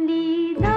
ভুলি